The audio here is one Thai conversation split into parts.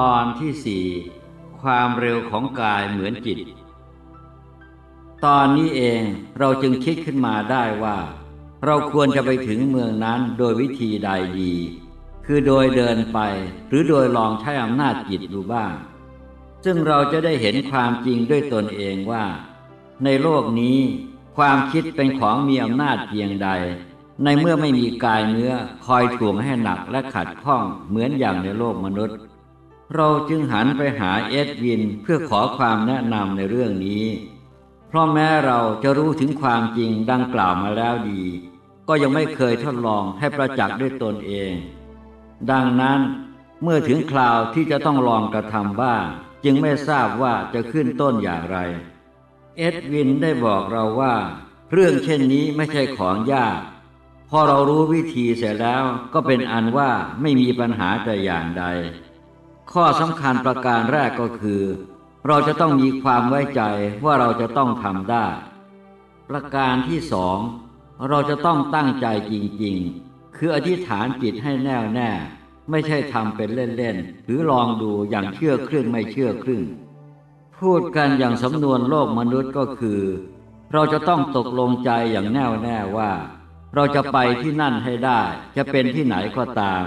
ตอนที่สี่ความเร็วของกายเหมือนจิต ตอนนี้เองเราจึงคิดขึ้นมาได้ว่า เราควรจะไปถึงเมืองนั้นโดยวิธีใดดี คือโดยเดินไปหรือโดยลองใช้อำนาจจิตดูบ้าง ซึ่งเราจะได้เห็นความจริงด้วยตนเองว่า ในโลกนี้ ความคิดเป็นของมีอำนาจเพียงใด ในเมื่อไม่มีกายเนื้อคอยถ่วงให้หนักและขัดข้องเหมือนอย่างในโลกมนุษย์ เราจึงหันไปหาเอ็ดวินเพื่อขอความแนะนำในเรื่องนี้ เพราะแม้เราจะรู้ถึงความจริงดังกล่าวมาแล้วดี ก็ยังไม่เคยทดลองให้ประจักษ์ด้วยตนเอง ดังนั้นเมื่อถึงคราวที่จะต้องลองกระทำบ้าง จึงไม่ทราบว่าจะขึ้นต้นอย่างไร เอ็ดวินได้บอกเราว่า เรื่องเช่นนี้ไม่ใช่ของยาก พอเรารู้วิธีเสร็จแล้วก็เป็นอันว่าไม่มีปัญหาแต่อย่างใด ข้อสำคัญประการแรกก็คือ เราจะต้องมีความไว้ใจว่าเราจะต้องทำได้ ประการที่สองเราจะต้องตั้งใจจริงๆ คืออธิษฐานจิตให้แน่วแน่ ไม่ใช่ทำเป็นเล่นๆ หรือลองดูอย่างเชื่อครึ่งไม่เชื่อครึ่ง พูดกันอย่างสำนวนโลกมนุษย์ก็คือ เราจะต้องตกลงใจอย่างแน่วแน่ว่า เราจะไปที่นั่นให้ได้ จะเป็นที่ไหนก็ตาม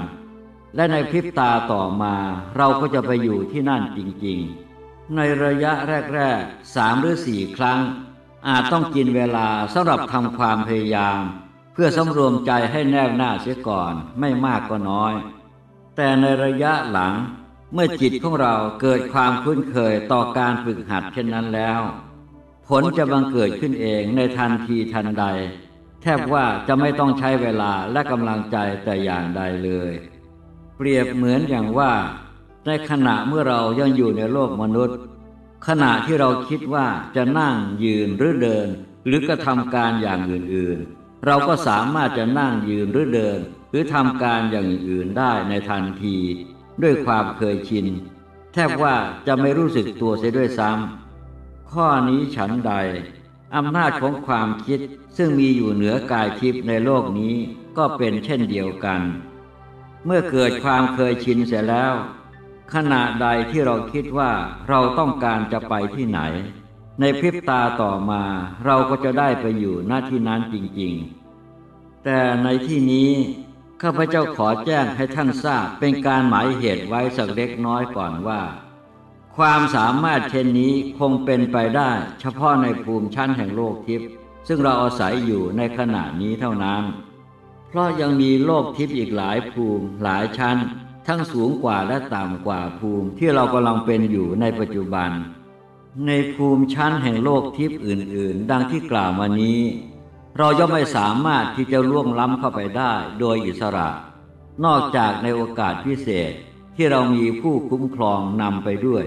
และในพริบตาต่อมาเราก็จะไปอยู่ที่นั่นจริงๆ ในระยะแรกๆสามหรือสี่ครั้ง อาจต้องกินเวลาสำหรับทำความพยายาม เพื่อสำรวมใจให้แน่วหน้าเสียก่อนไม่มากก็น้อย แต่ในระยะหลังเมื่อจิตของเราเกิดความคุ้นเคยต่อการฝึกหัดเช่นนั้นแล้ว ผลจะบังเกิดขึ้นเองในทันทีทันใด แทบว่าจะไม่ต้องใช้เวลาและกำลังใจแต่อย่างใดเลย เปรียบเหมือนอย่างว่า ในขณะเมื่อเรายังอยู่ในโลกมนุษย์ ขณะที่เราคิดว่าจะนั่งยืนหรือเดิน หรือกระทำการอย่างอื่นๆ เราก็สามารถจะนั่งยืนหรือเดิน หรือทำการอย่างอื่นได้ในทันที ด้วยความเคยชิน แทบว่าจะไม่รู้สึกตัวเสียด้วยซ้ำข้อนี้ฉันใดอำนาจของความคิดซึ่งมีอยู่เหนือกายทิพย์ในโลกนี้ก็เป็นเช่นเดียวกัน เมื่อเกิดความเคยชินเสร็จแล้ว ขณะใดที่เราคิดว่าเราต้องการจะไปที่ไหน ในพริบตาต่อมาเราก็จะได้ไปอยู่หน้าที่นั้นจริงๆ แต่ในที่นี้ข้าพเจ้าขอแจ้งให้ท่านทราบเป็นการหมายเหตุไว้สักเล็กน้อยก่อนว่า ความสามารถเช่นนี้คงเป็นไปได้ เฉพาะในภูมิชั้นแห่งโลกทิพย์ซึ่งเราอาศัยอยู่ในขณะนี้เท่านั้น เพราะยังมีโลกทิพย์อีกหลายภูมิหลายชั้น ทั้งสูงกว่าและต่ำกว่าภูมิที่เรากำลังเป็นอยู่ในปัจจุบัน ในภูมิชั้นแห่งโลกทิพย์อื่น ๆ ดังที่กล่าวมานี้ เราย่อมไม่สามารถที่จะล่วงล้ำเข้าไปได้โดยอิสระ นอกจากในโอกาสพิเศษที่เรามีผู้คุ้มครองนำไปด้วย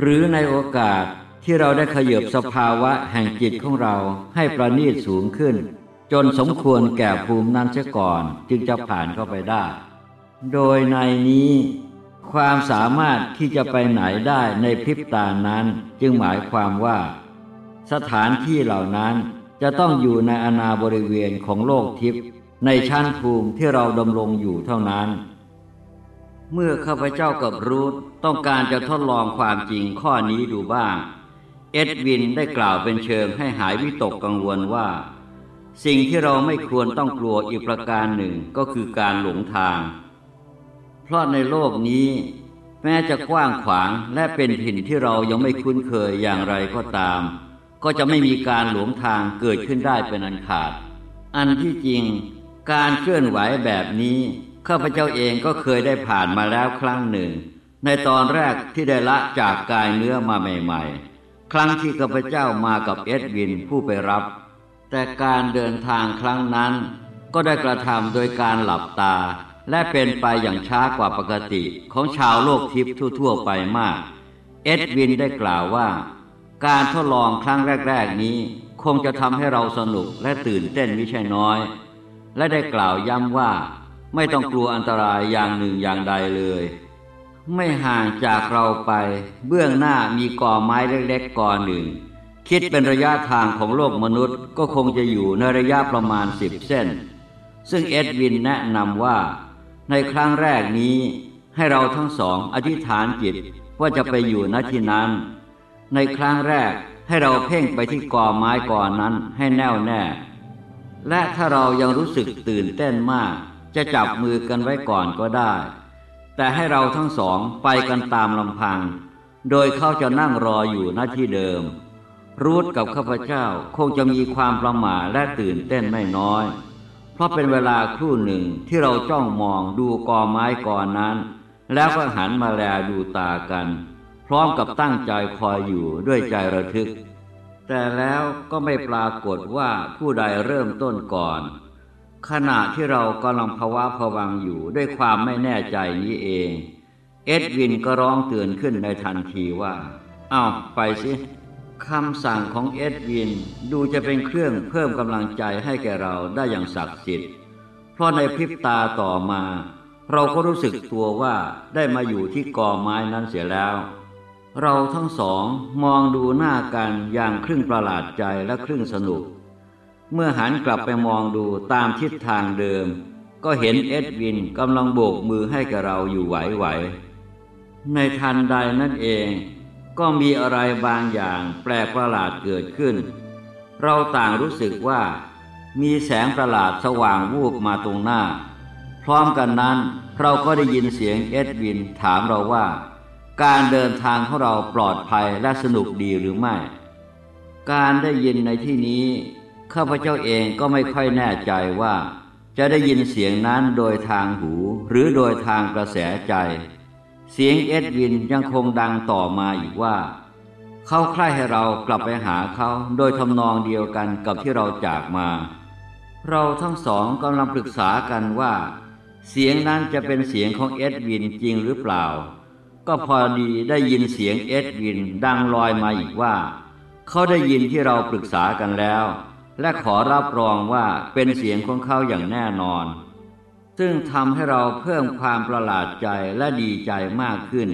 หรือในโอกาสที่เราได้ขยบสภาวะแห่งจิตของเราให้ประณีตสูงขึ้น จนสมควรแก่ภูมินั้นเสียก่อนจึงจะผ่านเข้าไปได้ โดยในนี้ ความสามารถที่จะไปไหนได้ในพริบตานั้นจึงหมายความว่า สถานที่เหล่านั้นจะต้องอยู่ในอนาบริเวณของโลกทิพย์ในชั้นภูมิที่เราดำรงอยู่เท่านั้น เมื่อข้าพเจ้ากับรูธต้องการจะทดลองความจริงข้อนี้ดูบ้าง เอ็ดวินได้กล่าวเป็นเชิงให้หายวิตกกังวลว่า สิ่งที่เราไม่ควรต้องกลัวอีกประการหนึ่งก็คือการหลงทาง เพราะในโลกนี้ แม้จะกว้างขวางและเป็นถิ่นที่เรายังไม่คุ้นเคยอย่างไรก็ตาม ก็จะไม่มีการหลงทางเกิดขึ้นได้เป็นอันขาด อันที่จริง การเคลื่อนไหวแบบนี้ข้าพเจ้าเองก็เคยได้ผ่านมาแล้วครั้งหนึ่ง ในตอนแรกที่ได้ละจากกายเนื้อมาใหม่ ๆ ครั้งที่ข้าพเจ้ามากับเอ็ดวินผู้ไปรับ แต่การเดินทางครั้งนั้น ก็ได้กระทำโดยการหลับตา และเป็นไปอย่างช้ากว่าปกติของชาวโลกทิพย์ทั่วๆไปมาก เอ็ดวินได้กล่าวว่า การทดลองครั้งแรก ๆ นี้คงจะทำให้เราสนุกและตื่นเต้นไม่ใช่น้อย และได้กล่าวย้ำว่า ไม่ต้องกลัวอันตรายอย่างหนึ่งอย่างใดเลย ไม่ห่างจากเราไป เบื้องหน้ามีกอไม้เล็กๆกอหนึ่ง คิดเป็นระยะทางของโลกมนุษย์ก็คงจะอยู่ในระยะประมาณสิบเส้น ซึ่งเอ็ดวินแนะนำว่า ในครั้งแรกนี้ให้เราทั้งสองอธิษฐานจิตว่าจะไปอยู่ณที่นั้น ในครั้งแรกให้เราเพ่งไปที่กอไม้ก่อนนั้นให้แน่วแน่ และถ้าเรายังรู้สึกตื่นเต้นมาก จะจับมือกันไว้ก่อนก็ได้ แต่ให้เราทั้งสองไปกันตามลำพัง โดยเขาจะนั่งรออยู่หน้าที่เดิม รูทกับข้าพเจ้าคงจะมีความประหม่าและตื่นเต้นไม่น้อย เพราะเป็นเวลาครู่หนึ่งที่เราจ้องมองดูกอไม้ก่อนนั้น แล้วก็หันมาแลดูตากัน พร้อมกับตั้งใจคอยอยู่ด้วยใจระทึก แต่แล้วก็ไม่ปรากฏว่าผู้ใดเริ่มต้นก่อน ขณะที่เรากำลังภาวะผวังอยู่ด้วยความไม่แน่ใจนี้เอง เอ็ดวินก็ร้องเตือนขึ้นในทันทีว่า เอา้าไปสิ คำสั่งของเอ็ดวินดูจะเป็นเครื่องเพิ่มกำลังใจให้แก่เราได้อย่างศักดิ์สิทธิ์ เพราะในพริบตาต่อมา เราก็รู้สึกตัวว่าได้มาอยู่ที่กอไม้นั้นเสียแล้ว เราทั้งสองมองดูหน้ากันอย่างครึ่งประหลาดใจและครึ่งสนุก เมื่อหันกลับไปมองดูตามทิศทางเดิม ก็เห็นเอ็ดวินกำลังโบกมือให้กับเราอยู่ไหวๆในทันใดนั่นเอง ก็มีอะไรบางอย่างแปลกประหลาดเกิดขึ้น เราต่างรู้สึกว่า มีแสงประหลาดสว่างวูบมาตรงหน้า พร้อมกันนั้นเราก็ได้ยินเสียงเอ็ดวินถามเราว่า การเดินทางของเราปลอดภัยและสนุกดีหรือไม่ การได้ยินในที่นี้ข้าพเจ้าเองก็ไม่ค่อยแน่ใจว่า จะได้ยินเสียงนั้นโดยทางหูหรือโดยทางกระแสใจ เสียงเอ็ดวินยังคงดังต่อมาอีกว่า เขาใคร่ให้เรากลับไปหาเขาโดยทำนองเดียวกันกับที่เราจากมา เราทั้งสองกำลังปรึกษากันว่า เสียงนั้นจะเป็นเสียงของเอ็ดวินจริงหรือเปล่า ก็พอดีได้ยินเสียงเอ็ดวินดังลอยมาอีกว่า เขาได้ยินที่เราปรึกษากันแล้ว และขอรับรองว่าเป็นเสียงของเขาอย่างแน่นอน ซึ่งทำให้เราเพิ่มความประหลาดใจและดีใจมากขึ้น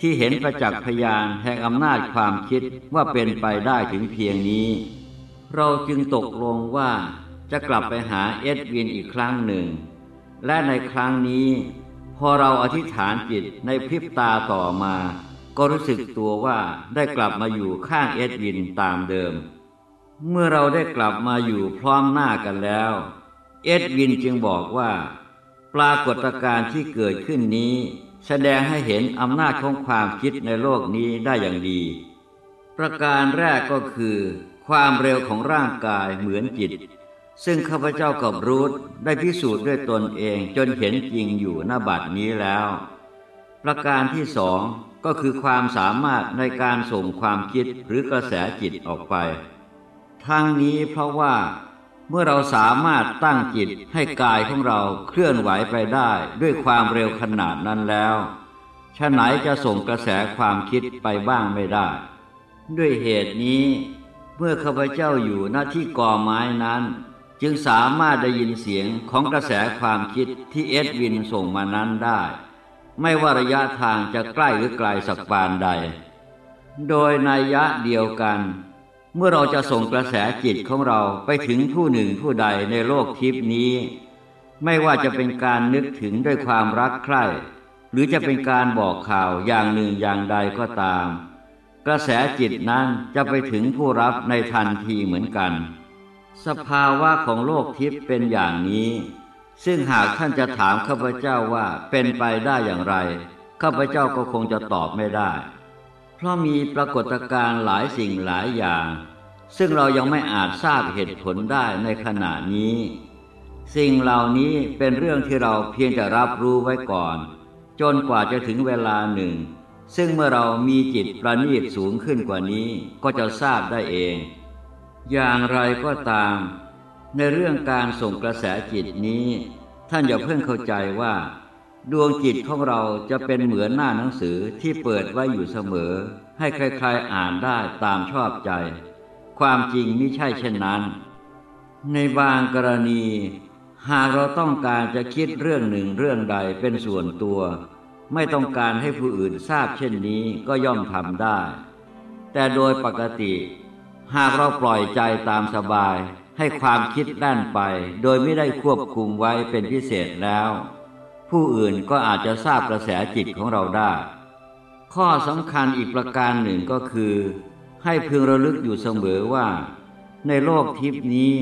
ที่เห็นประจักษ์พยานแห่งอำนาจความคิดว่าเป็นไปได้ถึงเพียงนี้ เราจึงตกลงว่าจะกลับไปหาเอ็ดวินอีกครั้งหนึ่ง และในครั้งนี้ พอเราอธิษฐานจิตในพริบตาต่อมา ก็รู้สึกตัวว่าได้กลับมาอยู่ข้างเอ็ดวินตามเดิม เมื่อเราได้กลับมาอยู่พร้อมหน้ากันแล้ว เอ็ดวินจึงบอกว่า ปรากฏการณ์ที่เกิดขึ้นนี้ แสดงให้เห็นอำนาจของความคิดในโลกนี้ได้อย่างดี ประการแรกก็คือ ความเร็วของร่างกายเหมือนจิต ซึ่งข้าพเจ้ากับรูธได้พิสูจน์ด้วยตนเองจนเห็นจริงอยู่หน้าบัดนี้แล้ว ประการที่สองก็คือความสามารถในการส่งความคิดหรือกระแสจิตออกไปทางนี้เพราะว่า เมื่อเราสามารถตั้งจิตให้กายของเราเคลื่อนไหวไปได้ด้วยความเร็วขนาดนั้นแล้วฉะไหนจะส่งกระแสความคิดไปบ้างไม่ได้ ด้วยเหตุนี้เมื่อข้าพเจ้าอยู่หน้าที่ก่อไม้นั้น จึงสามารถได้ยินเสียงของกระแสความคิดที่เอ็ดวินส่งมานั้นได้ ไม่ว่าระยะทางจะใกล้หรือไกลสักปานใด โดยนัยยะเดียวกัน เมื่อเราจะส่งกระแสจิตของเราไปถึงผู้หนึ่งผู้ใดในโลกทิพนี้ ไม่ว่าจะเป็นการนึกถึงด้วยความรักใคร่ หรือจะเป็นการบอกข่าวอย่างหนึ่งอย่างใดก็ตาม กระแสจิตนั้นจะไปถึงผู้รับในทันทีเหมือนกัน สภาวะของโลกทิพย์เป็นอย่างนี้ ซึ่งหากท่านจะถามข้าพเจ้าว่าเป็นไปได้อย่างไร ข้าพเจ้าก็คงจะตอบไม่ได้ ราะมีปรากฏการณ์หลายสิ่งหลายอย่าง ซึ่งเรายังไม่อาจทราบเหตุผลได้ในขณะนี้ สิ่งเหล่านี้เป็นเรื่องที่เราเพียงแต่รับรู้ไว้ก่อน จนกว่าจะถึงเวลาหนึ่ง ซึ่งเมื่อเรามีจิตประณีตสูงขึ้นกว่านี้ก็จะทราบได้เอง อย่างไรก็ตาม ในเรื่องการส่งกระแสจิตนี้ ท่านอย่าเพิ่งเข้าใจว่า ดวงจิตของเราจะเป็นเหมือนหน้าหนังสือที่เปิดไว้อยู่เสมอ ให้ใครๆอ่านได้ตามชอบใจ ความจริงไม่ใช่เช่นนั้น ในบางกรณี หากเราต้องการจะคิดเรื่องหนึ่งเรื่องใดเป็นส่วนตัว ไม่ต้องการให้ผู้อื่นทราบเช่นนี้ก็ย่อมทำได้ แต่โดยปกติ หากเราปล่อยใจตามสบาย ให้ความคิดแล่นไป โดยไม่ได้ควบคุมไว้เป็นพิเศษแล้ว ผู้อื่นก็อาจจะทราบกระแสจิตของเราได้ ข้อสำคัญอีกประการหนึ่งก็คือ ให้พึงระลึกอยู่เสมอว่า ในโลกทิพนี้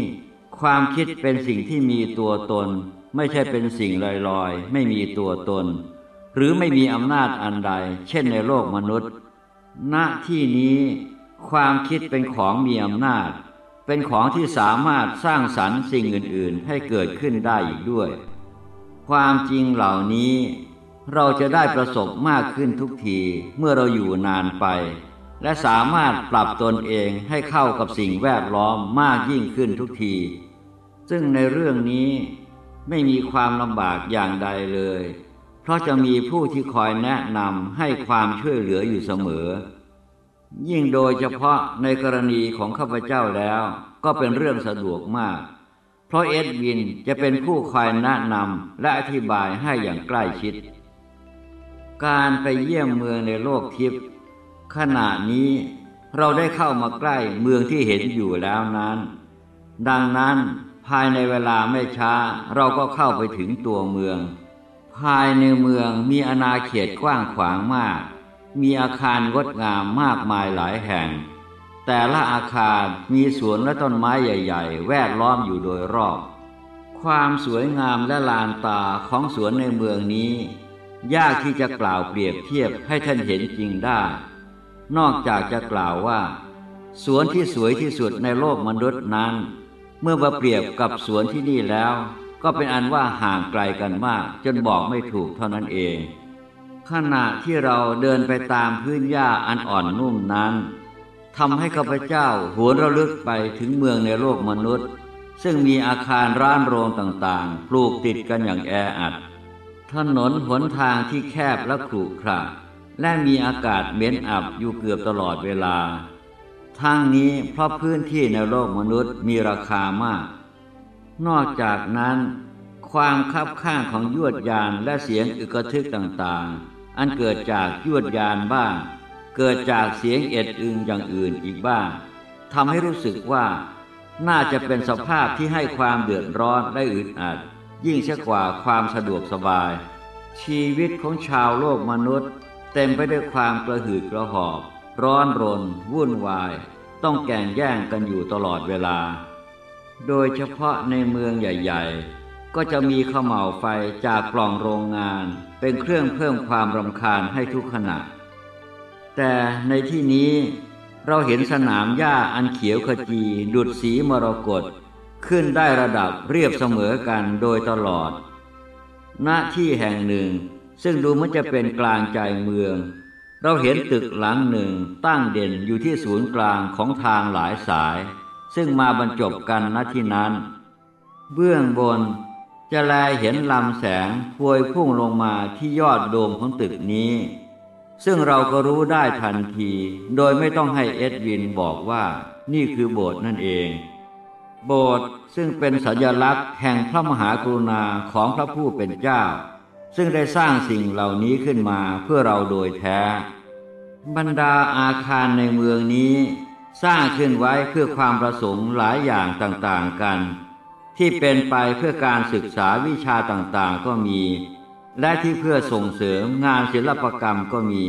ความคิดเป็นสิ่งที่มีตัวตน ไม่ใช่เป็นสิ่งลอยๆ ไม่มีตัวตน หรือไม่มีอำนาจอันใด เช่นในโลกมนุษย์ ณที่นี้ ความคิดเป็นของมีอำนาจ เป็นของที่สามารถสร้างสรรค์สิ่งอื่น ๆ ให้เกิดขึ้นได้อีกด้วย ความจริงเหล่านี้ เราจะได้ประสบมากขึ้นทุกทีเมื่อเราอยู่นานไป และสามารถปรับตนเองให้เข้ากับสิ่งแวดล้อมมากยิ่งขึ้นทุกที ซึ่งในเรื่องนี้ไม่มีความลำบากอย่างใดเลย เพราะจะมีผู้ที่คอยแนะนำให้ความช่วยเหลืออยู่เสมอ ยิ่งโดยเฉพาะในกรณีของข้าพเจ้าแล้วก็เป็นเรื่องสะดวกมาก เพราะเอ็ดวินจะเป็นผู้คอยแนะนำและอธิบายให้อย่างใกล้ชิด การไปเยี่ยมเมืองในโลกทิพย์ขณะนี้เราได้เข้ามาใกล้เมืองที่เห็นอยู่แล้วนั้น ดังนั้นภายในเวลาไม่ช้าเราก็เข้าไปถึงตัวเมือง ภายในเมืองมีอาณาเขตกว้างขวางมาก มีอาคารงดงามมากมายหลายแห่ง แต่ละอาคารมีสวนและต้นไม้ใหญ่ ๆ แวดล้อมอยู่โดยรอบ ความสวยงามและลานตาของสวนในเมืองนี้ ยากที่จะกล่าวเปรียบเทียบให้ท่านเห็นจริงได้ นอกจากจะกล่าวว่า สวนที่สวยที่สุดในโลกมนุษย์นั้น เมื่อมาเปรียบกับสวนที่นี่แล้ว ก็เป็นอันว่าห่างไกลกันมาก จนบอกไม่ถูกเท่านั้นเอง ขณะที่เราเดินไปตามพื้นหญ้าอันอ่อนนุ่มนั้น ทำให้ข้าพเจ้าหวนระลึกไปถึงเมืองในโลกมนุษย์ ซึ่งมีอาคารร้านโรงต่างๆ ปลูกติดกันอย่างแออัด ถนนหนทางที่แคบและขรุขระและมีอากาศเหม็นอับอยู่เกือบตลอดเวลา ทั้งนี้เพราะพื้นที่ในโลกมนุษย์มีราคามาก นอกจากนั้น ความคับข้างของยวดยานและเสียงอึกระทึกต่างๆ อันเกิดจากยวดยานบ้าง เกิดจากเสียงเอ็ดอึงอย่างอื่นอีกบ้างทำให้รู้สึกว่าน่าจะเป็นสภาพที่ให้ความเดือดร้อนและอึดอัด ยิ่งเสียกว่าความสะดวกสบาย ชีวิตของชาวโลกมนุษย์ เต็มไปด้วยความกระหืดกระหอบ ร้อนรน วุ่นวาย ต้องแก่งแย่งกันอยู่ตลอดเวลา โดยเฉพาะในเมืองใหญ่ ๆ ก็จะมีข้าวเหมาไฟจากกล่องโรงงาน เป็นเครื่องเพิ่มความรำคาญให้ทุกขณะ แต่ในที่นี้เราเห็นสนามหญ้าอันเขียวขจีดุดสีมรกตขึ้นได้ระดับเรียบเสมอกันโดยตลอด ณที่แห่งหนึ่ง ซึ่งดูมันจะเป็นกลางใจเมือง เราเห็นตึกหลังหนึ่งตั้งเด่นอยู่ที่ศูนย์กลางของทางหลายสาย ซึ่งมาบรรจบกันณที่นั้น เบื้องบนจะแลเห็นลำแสงพวยพุ่งลงมาที่ยอดโดมของตึกนี้ ซึ่งเราก็รู้ได้ทันที โดยไม่ต้องให้เอ็ดวินบอกว่านี่คือโบสถ์นั่นเอง โบสถ์ซึ่งเป็นสัญลักษณ์แห่งพระมหากรุณาของพระผู้เป็นเจ้า ซึ่งได้สร้างสิ่งเหล่านี้ขึ้นมาเพื่อเราโดยแท้ บรรดาอาคารในเมืองนี้ สร้างขึ้นไว้เพื่อความประสงค์หลายอย่างต่างๆกัน ที่เป็นไปเพื่อการศึกษาวิชาต่างๆก็มี และที่เพื่อส่งเสริมงานศิลปกรรมก็มี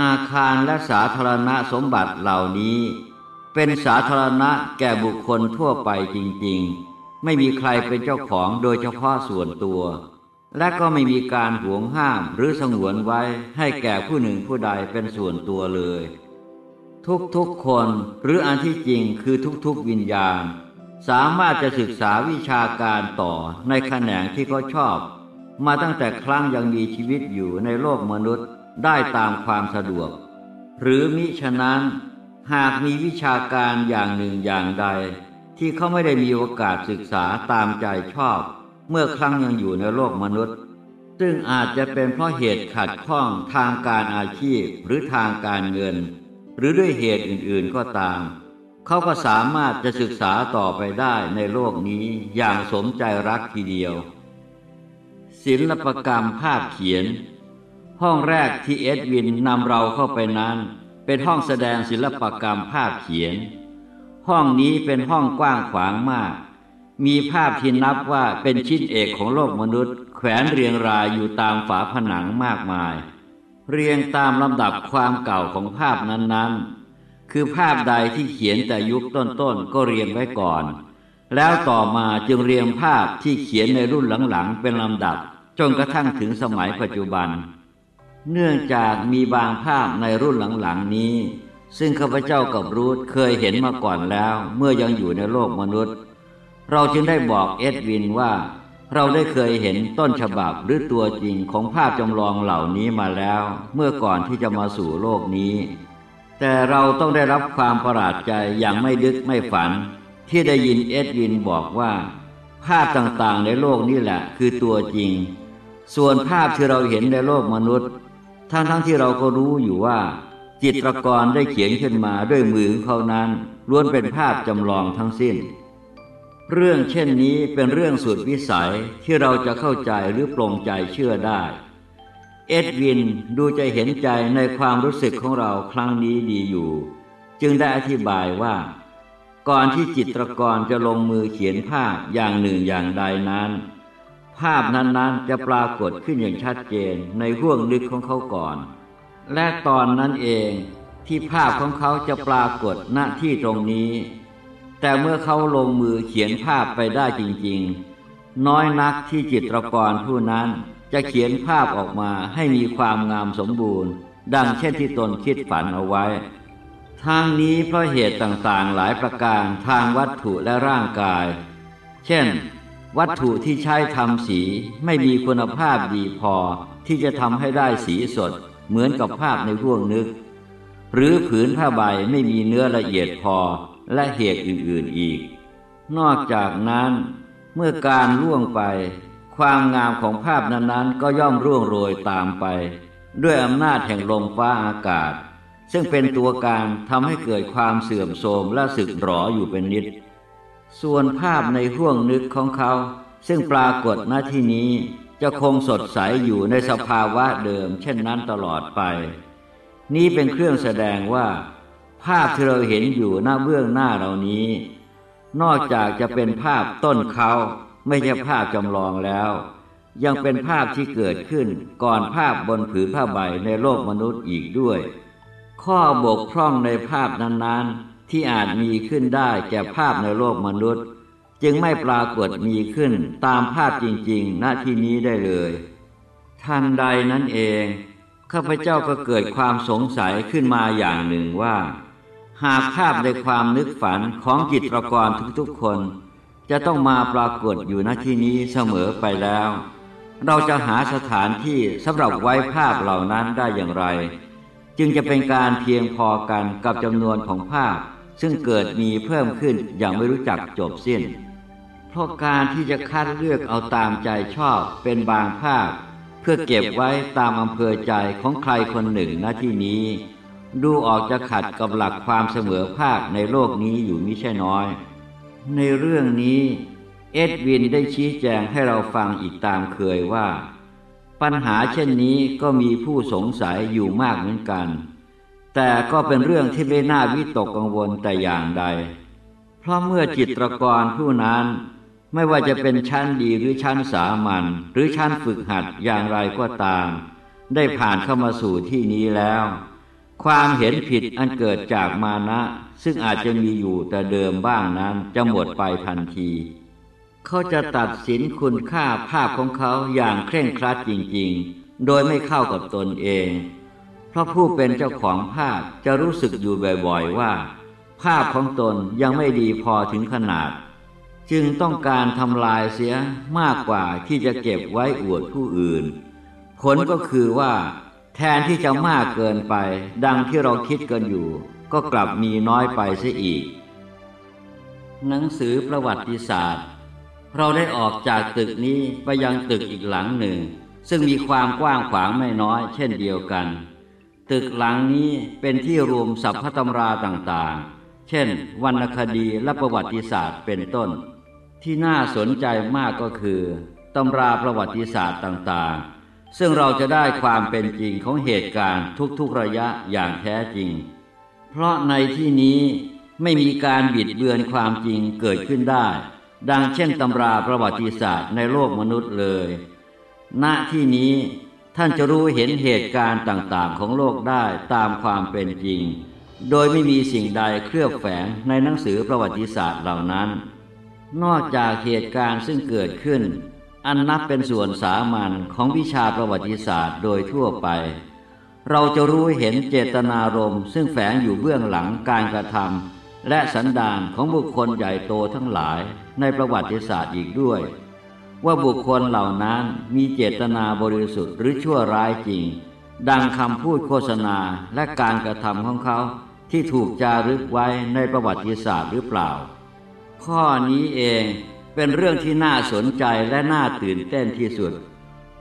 อาคารและสาธารณสมบัติเหล่านี้ เป็นสาธารณะแก่บุคคลทั่วไปจริงๆ ไม่มีใครเป็นเจ้าของโดยเฉพาะส่วนตัว และก็ไม่มีการหวงห้ามหรือสงวนไว้ให้แก่ผู้หนึ่งผู้ใดเป็นส่วนตัวเลย ทุกๆคนหรืออันที่จริงคือทุกๆวิญญาณ สามารถจะศึกษาวิชาการต่อในแขนงที่เขาชอบ มาตั้งแต่ครั้งยังมีชีวิตอยู่ในโลกมนุษย์ได้ตามความสะดวก หรือมิฉะนั้น หากมีวิชาการอย่างหนึ่งอย่างใด ที่เขาไม่ได้มีโอกาสศึกษาตามใจชอบ เมื่อครั้งยังอยู่ในโลกมนุษย์ ซึ่งอาจจะเป็นเพราะเหตุขัดข้องทางการอาชีพหรือทางการเงิน หรือด้วยเหตุอื่นๆก็ตาม เขาก็สามารถจะศึกษาต่อไปได้ในโลกนี้อย่างสมใจรักทีเดียว ศิลปกรรมภาพเขียน ห้องแรกที่เอ็ดวินนำเราเข้าไปนั้น เป็นห้องแสดงศิลปกรรมภาพเขียน ห้องนี้เป็นห้องกว้างขวางมาก มีภาพที่นับว่าเป็นชิ้นเอกของโลกมนุษย์ แขวนเรียงรายอยู่ตามฝาผนังมากมาย เรียงตามลำดับความเก่าของภาพนั้นๆ คือภาพใดที่เขียนแต่ยุคต้นๆก็เรียงไว้ก่อน แล้วต่อมาจึงเรียงภาพที่เขียนในรุ่นหลังๆเป็นลำดับ จนกระทั่งถึงสมัยปัจจุบัน เนื่องจากมีบางภาพในรุ่นหลังๆนี้ ซึ่งข้าพเจ้ากับรูธเคยเห็นมาก่อนแล้วเมื่อยังอยู่ในโลกมนุษย์ เราจึงได้บอกเอ็ดวินว่า เราได้เคยเห็นต้นฉบับหรือตัวจริงของภาพจำลองเหล่านี้มาแล้ว เมื่อก่อนที่จะมาสู่โลกนี้ แต่เราต้องได้รับความประหลาดใจอย่างไม่ดึกไม่ฝัน ที่ได้ยินเอ็ดวินบอกว่า ภาพต่างๆในโลกนี้แหละคือตัวจริง ส่วนภาพที่เราเห็นในโลกมนุษย์ ทั้งๆทที่เราก็รู้อยู่ว่า จิตรกรได้เขียนขึ้นมาด้วยมือของเขานั้นล้วนเป็นภาพจำลองทั้งสิ้น เรื่องเช่นนี้เป็นเรื่องสุดวิสัยที่เราจะเข้าใจหรือปรงใจเชื่อได้เอ็ดวินดูจะเห็นใจในความรู้สึกของเราครั้งนี้ดีอยู่ จึงได้อธิบายว่า ก่อนที่จิตรกรจะลงมือเขียนภาพอย่างหนึ่งอย่างใดนั้น ภาพนั้นๆจะปรากฏขึ้นอย่างชัดเจนในห่วงลึกของเขาก่อน และตอนนั้นเองที่ภาพของเขาจะปรากฏณที่ตรงนี้ แต่เมื่อเขาลงมือเขียนภาพไปได้จริงๆ น้อยนักที่จิตรกรผู้นั้นจะเขียนภาพออกมาให้มีความงามสมบูรณ์ ดังเช่นที่ตนคิดฝันเอาไว้ ทางนี้เพราะเหตุต่างๆหลายประการทางวัตถุและร่างกาย เช่น วัตถุที่ใช้ทำสีไม่มีคุณภาพดีพอที่จะทำให้ได้สีสด เหมือนกับภาพในห่วงนึก หรือผืนผ้าใบไม่มีเนื้อละเอียดพอและเหตุอื่นๆอีก นอกจากนั้นเมื่อการล่วงไป ความงามของภาพนั้นๆ ก็ย่อมร่วงโรยตามไป ด้วยอำนาจแห่งลมฟ้าอากาศ ซึ่งเป็นตัวการทำให้เกิดความเสื่อมโทรมและสึกหรออยู่เป็นนิด ส่วนภาพในห่วงนึกของเขา ซึ่งปรากฏณที่นี้จะคงสดใสอยู่ในสภาวะเดิม เช่นนั้นตลอดไป นี้เป็นเครื่องแสดงว่า ภาพที่เราเห็นอยู่หน้าเบื้องหน้าเหล่านี้ นอกจากจะเป็นภาพต้นเขาไม่ใช่ภาพจำลองแล้ว ยังเป็นภาพที่เกิดขึ้นก่อนภาพบนผืนผ้าใบในโลกมนุษย์อีกด้วย ข้อบกพร่องในภาพนั้นๆ ที่อาจมีขึ้นได้แก่ภาพในโลกมนุษย์ จึงไม่ปรากฏมีขึ้นตามภาพจริงๆ ณที่นี้ได้เลยทันใดนั้นเอง ข้าพเจ้าก็เกิดความสงสัยขึ้นมาอย่างหนึ่งว่า หากภาพในความนึกฝันของจิตรกรทุกๆคน จะต้องมาปรากฏอยู่ณที่นี้เสมอไปแล้ว เราจะหาสถานที่สำหรับไว้ภาพเหล่านั้นได้อย่างไร จึงจะเป็นการเพียงพอกันกับจำนวนของภาพ ซึ่งเกิดมีเพิ่มขึ้นอย่างไม่รู้จักจบสิ้น เพราะการที่จะคัดเลือกเอาตามใจชอบเป็นบางภาพ เพื่อเก็บไว้ตามอำเภอใจของใครคนหนึ่งณที่นี้ ดูออกจะขัดกับหลักความเสมอภาคในโลกนี้อยู่มิใช่น้อย ในเรื่องนี้เอ็ดวินได้ชี้แจงให้เราฟังอีกตามเคยว่า ปัญหาเช่นนี้ก็มีผู้สงสัยอยู่มากเหมือนกัน แต่ก็เป็นเรื่องที่ไม่น่าวิตกกังวลแต่อย่างใด เพราะเมื่อจิตรกรผู้นั้น ไม่ว่าจะเป็นชั้นดีหรือชั้นสามัญหรือชั้นฝึกหัดอย่างไรก็ตาม ได้ผ่านเข้ามาสู่ที่นี้แล้ว ความเห็นผิดอันเกิดจากมานะ ซึ่งอาจจะมีอยู่แต่เดิมบ้างนั้นจะหมดไปทันที เขาจะตัดสินคุณค่าภาพของเขาอย่างเคร่งครัดจริงๆ โดยไม่เข้ากับตนเอง เพราะผู้เป็นเจ้าของภาพจะรู้สึกอยู่บ่อยๆว่า ภาพของตนยังไม่ดีพอถึงขนาด จึงต้องการทำลายเสียมากกว่าที่จะเก็บไว้อวดผู้อื่น ผลก็คือว่าแทนที่จะมากเกินไป ดังที่เราคิดกันอยู่ ก็กลับมีน้อยไปเสียอีก หนังสือประวัติศาสตร์ เราได้ออกจากตึกนี้ไปยังตึกอีกหลังหนึ่ง ซึ่งมีความกว้างขวางไม่น้อย เช่นเดียวกัน ตึกหลังนี้เป็นที่รวมสัพพตำราต่างๆ เช่น วรรณคดีและประวัติศาสตร์เป็นต้น ที่น่าสนใจมากก็คือตำราประวัติศาสตร์ต่างๆ ซึ่งเราจะได้ความเป็นจริงของเหตุการณ์ทุกๆระยะอย่างแท้จริง เพราะในที่นี้ไม่มีการบิดเบือนความจริงเกิดขึ้นได้ ดังเช่นตำราประวัติศาสตร์ในโลกมนุษย์เลย ณ ที่นี้ท่านจะรู้เห็นเหตุการณ์ต่างๆ ของโลกได้ตามความเป็นจริง โดยไม่มีสิ่งใดเคลือบแฝงในหนังสือประวัติศาสตร์เหล่านั้น นอกจากเหตุการณ์ซึ่งเกิดขึ้น อันนับเป็นส่วนสามัญของวิชาประวัติศาสตร์โดยทั่วไป เราจะรู้เห็นเจตนารมณ์ซึ่งแฝงอยู่เบื้องหลังการกระทำ และสันดานของบุคคลใหญ่โตทั้งหลายในประวัติศาสตร์อีกด้วย ว่าบุคคลเหล่านั้นมีเจตนาบริสุทธิ์หรือชั่วร้ายจริง ดังคำพูดโฆษณาและการกระทำของเขาที่ถูกจารึกไว้ในประวัติศาสตร์หรือเปล่า ข้อนี้เองเป็นเรื่องที่น่าสนใจและน่าตื่นเต้นที่สุด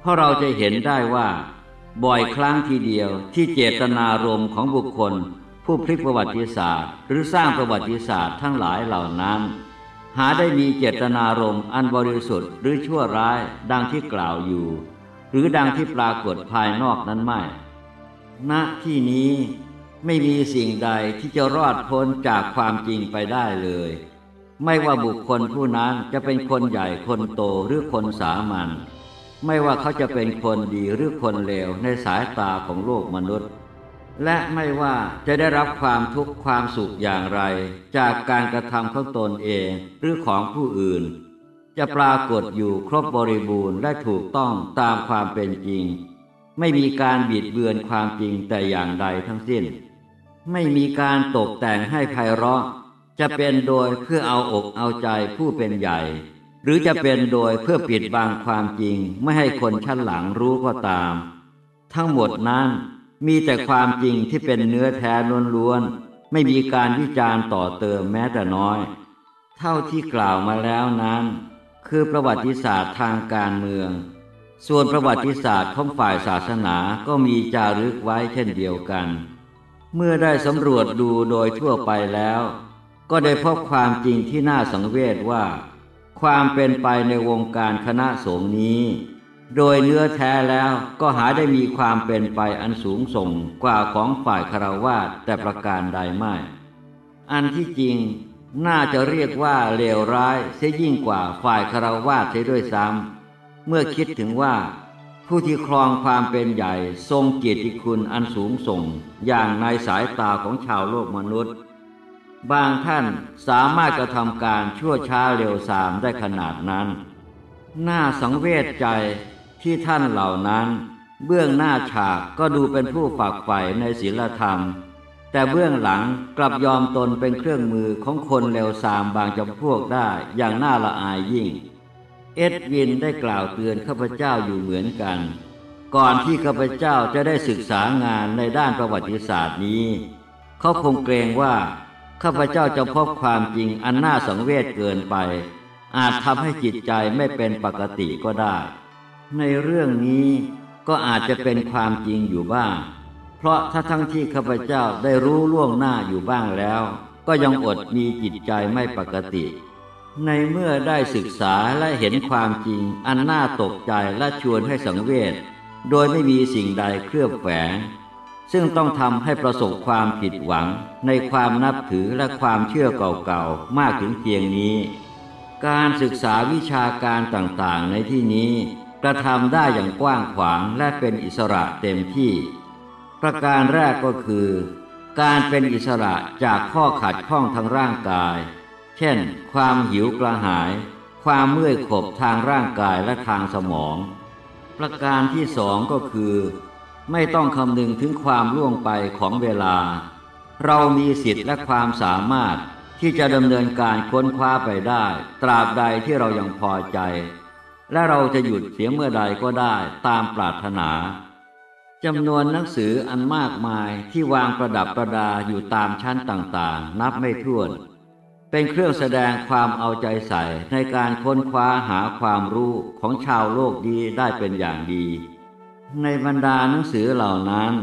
เพราะเราจะเห็นได้ว่า บ่อยครั้งทีเดียวที่เจตนารมณ์ของบุคคล ผู้พลิกประวัติศาสตร์ หรือสร้างประวัติศาสตร์ทั้งหลายเหล่านั้น หาได้มีเจตนารมณ์อันบริสุทธิ์หรือชั่วร้ายดังที่กล่าวอยู่ หรือดังที่ปรากฏภายนอกนั้นไม่ ณที่นี้ไม่มีสิ่งใดที่จะรอดพ้นจากความจริงไปได้เลย ไม่ว่าบุคคลผู้นั้นจะเป็นคนใหญ่คนโตหรือคนสามัญไม่ว่าเขาจะเป็นคนดีหรือคนเลวในสายตาของโลกมนุษย์ และไม่ว่าจะได้รับความทุกข์ความสุขอย่างไร จากการกระทำของตนเองหรือของผู้อื่น จะปรากฏอยู่ครบบริบูรณ์และถูกต้องตามความเป็นจริง ไม่มีการบิดเบือนความจริงแต่อย่างใดทั้งสิ้น ไม่มีการตกแต่งให้ไพเราะ จะเป็นโดยเพื่อเอาอกเอาใจผู้เป็นใหญ่ หรือจะเป็นโดยเพื่อปิดบังความจริง ไม่ให้คนชั้นหลังรู้ก็ตาม ทั้งหมดนั้น มีแต่ความจริงที่เป็นเนื้อแท้ล้วนๆ ไม่มีการวิจารณ์ต่อเติมแม้แต่น้อย เท่าที่กล่าวมาแล้วนั้น คือประวัติศาสตร์ทางการเมือง ส่วนประวัติศาสตร์ของฝ่ายศาสนาก็มีจารึกไว้เช่นเดียวกัน เมื่อได้สำรวจดูโดยทั่วไปแล้ว ก็ได้พบความจริงที่น่าสังเวชว่า ความเป็นไปในวงการคณะสงฆ์นี้ โดยเนื้อแท้แล้วก็หาได้มีความเป็นไปอันสูงส่งกว่าของฝ่ายคารวาสแต่ประการใดไม่ อันที่จริงน่าจะเรียกว่าเลวร้ายเสียยิ่งกว่าฝ่ายคารวาสเสียด้วยซ้ำเมื่อคิดถึงว่า ผู้ที่ครองความเป็นใหญ่ทรงเกียรติคุณอันสูงส่งอย่างในสายตาของชาวโลกมนุษย์ บางท่านสามารถกระทำการชั่วช้าเร็วสามได้ขนาดนั้น น่าสังเวชใจ ที่ท่านเหล่านั้น เบื้องหน้าฉากก็ดูเป็นผู้ฝักใฝ่ในศีลธรรม แต่เบื้องหลังกลับยอมตนเป็นเครื่องมือของคนเลวทรามบางจำพวกได้อย่างน่าละอายยิ่ง เอ็ดวินได้กล่าวเตือนข้าพเจ้าอยู่เหมือนกัน ก่อนที่ข้าพเจ้าจะได้ศึกษางานในด้านประวัติศาสตร์นี้ เขาคงเกรงว่าข้าพเจ้าจะพบความจริงอันน่าสังเวชเกินไป อาจทำให้จิตใจไม่เป็นปกติก็ได้ ในเรื่องนี้ก็อาจจะเป็นความจริงอยู่บ้าง เพราะถ้าทั้งที่ข้าพเจ้าได้รู้ล่วงหน้าอยู่บ้างแล้ว ก็ยังอดมีจิตใจไม่ปกติ ในเมื่อได้ศึกษาและเห็นความจริงอันน่าตกใจและชวนให้สังเวชโดยไม่มีสิ่งใดเคลือบแฝง ซึ่งต้องทำให้ประสบความผิดหวังในความนับถือและความเชื่อเก่าๆ มากถึงเพียงนี้ การศึกษาวิชาการต่างๆในที่นี้ กระทำได้อย่างกว้างขวางและเป็นอิสระเต็มที่ ประการแรกก็คือ การเป็นอิสระจากข้อขัดข้องทางร่างกาย เช่น ความหิวกระหาย ความเมื่อยขบทางร่างกายและทางสมอง ประการที่สองก็คือ ไม่ต้องคำนึงถึงความล่วงไปของเวลา เรามีสิทธิ์และความสามารถที่จะดำเนินการค้นคว้าไปได้ ตราบใดที่เรายังพอใจ และเราจะหยุดเสียเมื่อใดก็ได้ตามปรารถนาจำนวนหนังสืออันมากมายที่วางประดับประดาอยู่ตามชั้นต่างๆ นับไม่ถ้วน เป็นเครื่องแสดงความเอาใจใส่ในการค้นคว้าหาความรู้ของชาวโลกดีได้เป็นอย่างดี ในบรรดาหนังสือเหล่านั้น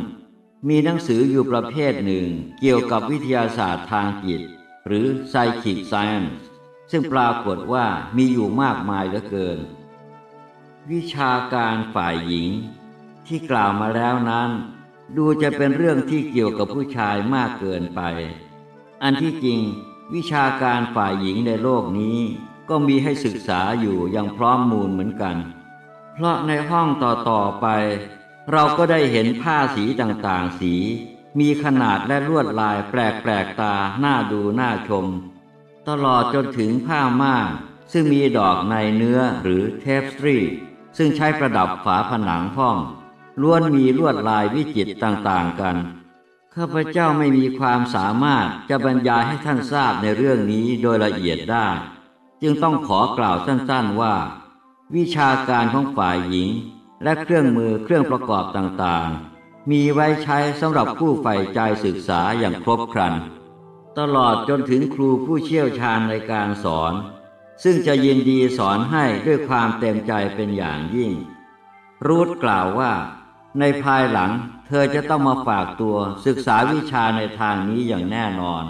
มีหนังสืออยู่ประเภทหนึ่งเกี่ยวกับวิทยาศาสตร์ทางจิต หรือ Psychic Science ซึ่งปรากฏว่ามีอยู่มากมายเหลือเกิน วิชาการฝ่ายหญิง ที่กล่าวมาแล้วนั้น ดูจะเป็นเรื่องที่เกี่ยวกับผู้ชายมากเกินไป อันที่จริงวิชาการฝ่ายหญิงในโลกนี้ก็มีให้ศึกษาอยู่อย่างพร้อมมูลเหมือนกัน เพราะในห้องต่อๆไป เราก็ได้เห็นผ้าสีต่างๆสี มีขนาดและลวดลายแปลกๆตาน่าดูน่าชม ตลอดจนถึงผ้าม่านซึ่งมีดอกในเนื้อหรือเทปสตรี ซึ่งใช้ประดับฝาผนังห้องล้วนมีลวดลายวิจิตต่างๆกัน ข้าพเจ้าไม่มีความสามารถจะบรรยายให้ท่านทราบในเรื่องนี้โดยละเอียดได้ จึงต้องขอกล่าวสั้นๆว่า วิชาการของฝ่ายหญิง และเครื่องมือเครื่องประกอบต่างๆ มีไว้ใช้สำหรับผู้ใฝ่ใจศึกษาอย่างครบครัน ตลอดจนถึงครูผู้เชี่ยวชาญในการสอน ซึ่งจะยินดีสอนให้ด้วยความเต็มใจเป็นอย่างยิ่ง รูดกล่าวว่า ในภายหลังเธอจะต้องมาฝากตัวศึกษาวิชาในทางนี้อย่างแน่นอน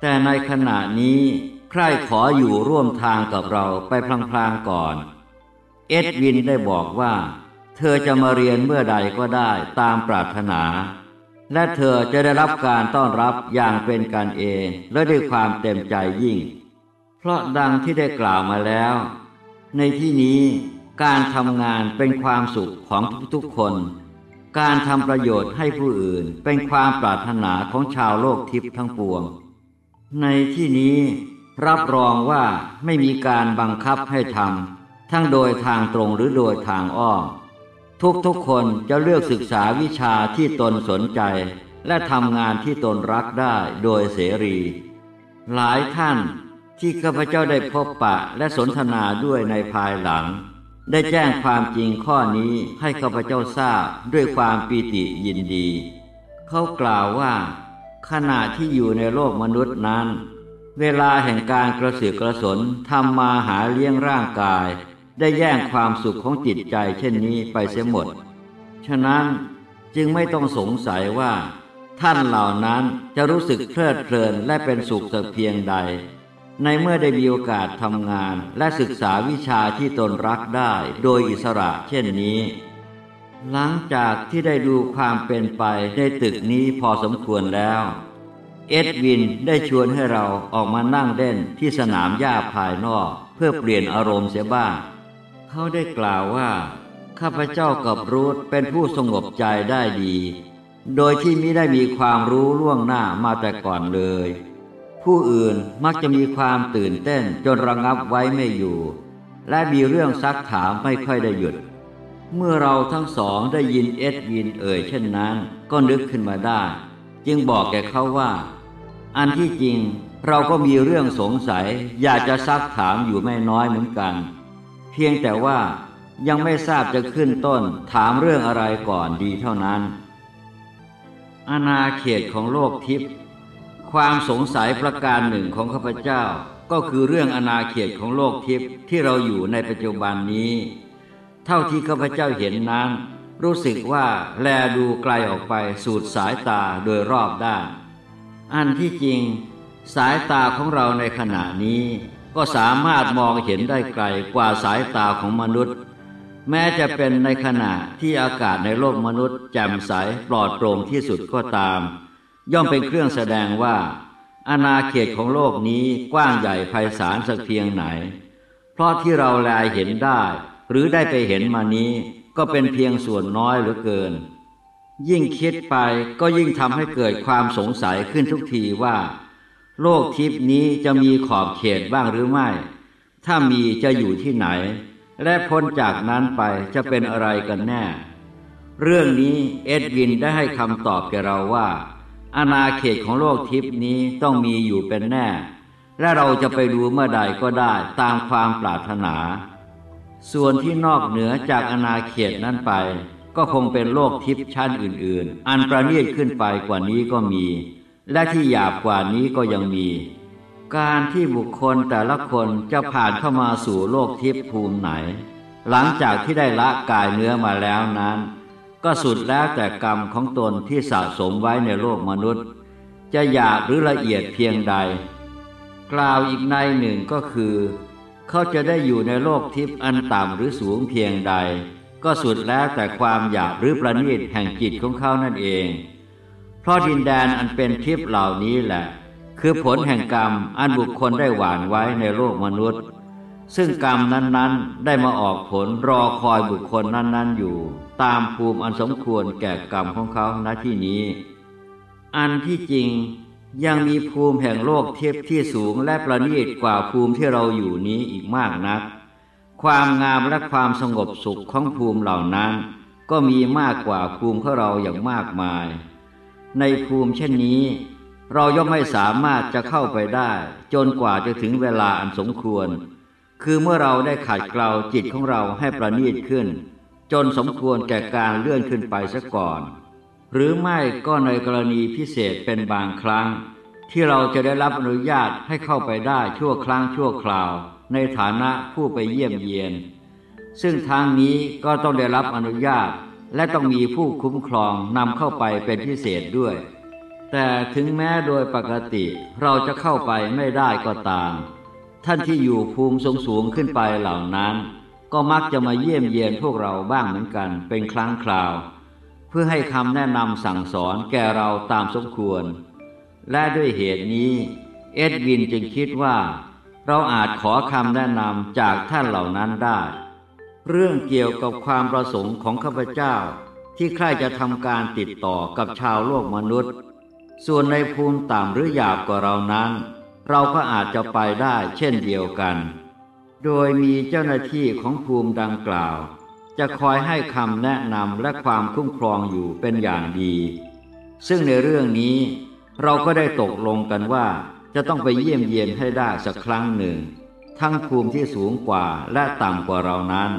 แต่ในขณะนี้ใครขออยู่ร่วมทางกับเราไปพลางๆก่อน เอ็ดวินได้บอกว่า เธอจะมาเรียนเมื่อใดก็ได้ตามปรารถนา และเธอจะได้รับการต้อนรับอย่างเป็นกันเองและด้วยความเต็มใจยิ่ง ราะดังที่ได้กล่าวมาแล้ว ในที่นี้การทำงานเป็นความสุขของทุกๆคน การทำประโยชน์ให้ผู้อื่นเป็นความปรารถนาของชาวโลกทิพย์ทั้งปวง ในที่นี้รับรองว่าไม่มีการบังคับให้ทำทั้งโดยทางตรงหรือโดยทางอ้อมทุกๆคนจะเลือกศึกษาวิชาที่ตนสนใจ และทำงานที่ตนรักได้โดยเสรี หลายท่าน ที่ข้าพเจ้าได้พบปะและสนทนาด้วยในภายหลัง ได้แจ้งความจริงข้อนี้ให้ข้าพเจ้าทราบด้วยความปีติยินดี เขากล่าวว่า ขณะที่อยู่ในโลกมนุษย์นั้น เวลาแห่งการกระเสือกกระสนทำมาหาเลี้ยงร่างกาย ได้แย่งความสุขของจิตใจเช่นนี้ไปเสียหมด ฉะนั้นจึงไม่ต้องสงสัยว่า ท่านเหล่านั้นจะรู้สึกเพลิดเพลินและเป็นสุขสักเพียงใด ในเมื่อได้มีโอกาสทำงานและศึกษาวิชาที่ตนรักได้โดยอิสระเช่นนี้ หลังจากที่ได้ดูความเป็นไปในตึกนี้พอสมควรแล้ว เอ็ดวินได้ชวนให้เราออกมานั่งเล่นที่สนามหญ้าภายนอก เพื่อเปลี่ยนอารมณ์เสียบ้าง เขาได้กล่าวว่า ข้าพเจ้ากับรูธเป็นผู้สงบใจได้ดี โดยที่ไมิได้มีความรู้ล่วงหน้ามาแต่ก่อนเลย ผู้อื่นมักจะมีความตื่นเต้นจนระงับไว้ไม่อยู่ และมีเรื่องซักถามไม่ค่อยได้หยุด เมื่อเราทั้งสองได้ยินเอ็ดวินเอ่ยเช่นนั้น ก็นึกขึ้นมาได้ จึงบอกแกเขาว่า อันที่จริงเราก็มีเรื่องสงสัย อยากจะซักถามอยู่ไม่น้อยเหมือนกัน เพียงแต่ว่ายังไม่ทราบจะขึ้นต้นถามเรื่องอะไรก่อนดีเท่านั้น อาณาเขตของโลกทิพย์ ความสงสัยประการหนึ่งของข้าพเจ้าก็คือเรื่องอนาเขตของโลกทิพย์ที่เราอยู่ในปัจจุบันนี้ เท่าที่ข้าพเจ้าเห็นนั้น รู้สึกว่าแลดูไกลออกไปสูดสายตาโดยรอบด้าน อันที่จริง สายตาของเราในขณะนี้ ก็สามารถมองเห็นได้ไกลกว่าสายตาของมนุษย์ แม้จะเป็นในขณะที่อากาศในโลกมนุษย์แจ่มใสปลอดโปร่งที่สุดก็ตาม ย่อมเป็นเครื่องแสดงว่า อาณาเขตของโลกนี้กว้างใหญ่ไพศาลสักเพียงไหน เพราะที่เราแลเห็นได้ หรือได้ไปเห็นมานี้ก็เป็นเพียงส่วนน้อยเหลือเกิน ยิ่งคิดไปก็ยิ่งทำให้เกิดความสงสัยขึ้นทุกทีว่า โลกทิพนี้จะมีขอบเขตบ้างหรือไม่ ถ้ามีจะอยู่ที่ไหน และพ้นจากนั้นไปจะเป็นอะไรกันแน่ เรื่องนี้เอ็ดวินได้ให้คำตอบแกเราว่า อาณาเขตของโลกทิพนี้ต้องมีอยู่เป็นแน่ และเราจะไปดูเมื่อใดก็ได้ตามความปรารถนา ส่วนที่นอกเหนือจากอาณาเขตนั้นไป ก็คงเป็นโลกทิพชั้นอื่น ๆ อันประณีตขึ้นไปกว่านี้ก็มี และที่หยาบกว่านี้ก็ยังมี การที่บุคคลแต่ละคนจะผ่านเข้ามาสู่โลกทิพภูมิไหน หลังจากที่ได้ละกายเนื้อมาแล้วนั้น ก็สุดแล้วแต่กรรมของตนที่สะสมไว้ในโลกมนุษย์ จะหยาบหรือละเอียดเพียงใด กล่าวอีกในหนึ่งก็คือ เขาจะได้อยู่ในโลกทิพย์อันต่ำหรือสูงเพียงใด ก็สุดแล้วแต่ความหยาบหรือประณีตแห่งจิตของเขานั่นเอง เพราะดินแดนอันเป็นทิพย์เหล่านี้แหละ คือผลแห่งกรรมอันบุคคลได้หวานไว้ในโลกมนุษย์ ซึ่งกรรมนั้นๆ ได้มาออกผลรอคอยบุคคลนั้นๆอยู่ ตามภูมิอันสมควรแก่กรรมของเขาณที่นี้ อันที่จริงยังมีภูมิแห่งโลกเทียบที่สูงและประณีตกว่าภูมิที่เราอยู่นี้อีกมากนัก ความงามและความสงบสุขของภูมิเหล่านั้น ก็มีมากกว่าภูมิของเราอย่างมากมาย ในภูมิเช่นนี้ เราย่อมไม่สามารถจะเข้าไปได้ จนกว่าจะถึงเวลาอันสมควร คือเมื่อเราได้ขัดเกลาจิตของเราให้ประณีตขึ้น จนสมควรแก่การเลื่อนขึ้นไปซะก่อน หรือไม่ก็ในกรณีพิเศษเป็นบางครั้ง ที่เราจะได้รับอนุญาตให้เข้าไปได้ชั่วครั้งชั่วคราว ในฐานะผู้ไปเยี่ยมเยียน ซึ่งทางนี้ก็ต้องได้รับอนุญาตและต้องมีผู้คุ้มครองนำเข้าไปเป็นพิเศษด้วย แต่ถึงแม้โดยปกติเราจะเข้าไปไม่ได้ก็ตาม ท่านที่อยู่ภูมิสูงสูงขึ้นไปเหล่านั้น ก็มักจะมาเยี่ยมเยียนพวกเราบ้างเหมือนกันเป็นครั้งคราว เพื่อให้คำแนะนำสั่งสอนแก่เราตามสมควร และด้วยเหตุนี้ เอ็ดวินจึงคิดว่า เราอาจขอคำแนะนำจากท่านเหล่านั้นได้ เรื่องเกี่ยวกับความประสงค์ของข้าพเจ้าที่ใครจะทำการติดต่อกับชาวโลกมนุษย์ ส่วนในภูมิต่ำหรือหยาบกว่าเรานั้น เราก็อาจจะไปได้เช่นเดียวกัน โดยมีเจ้าหน้าที่ของภูมิดังกล่าว จะคอยให้คำแนะนำและความคุ้มครองอยู่เป็นอย่างดี ซึ่งในเรื่องนี้เราก็ได้ตกลงกันว่าจะต้องไปเยี่ยมเยียนให้ได้สักครั้งหนึ่ง ทั้งภูมิที่สูงกว่าและต่ำกว่าเรานั้น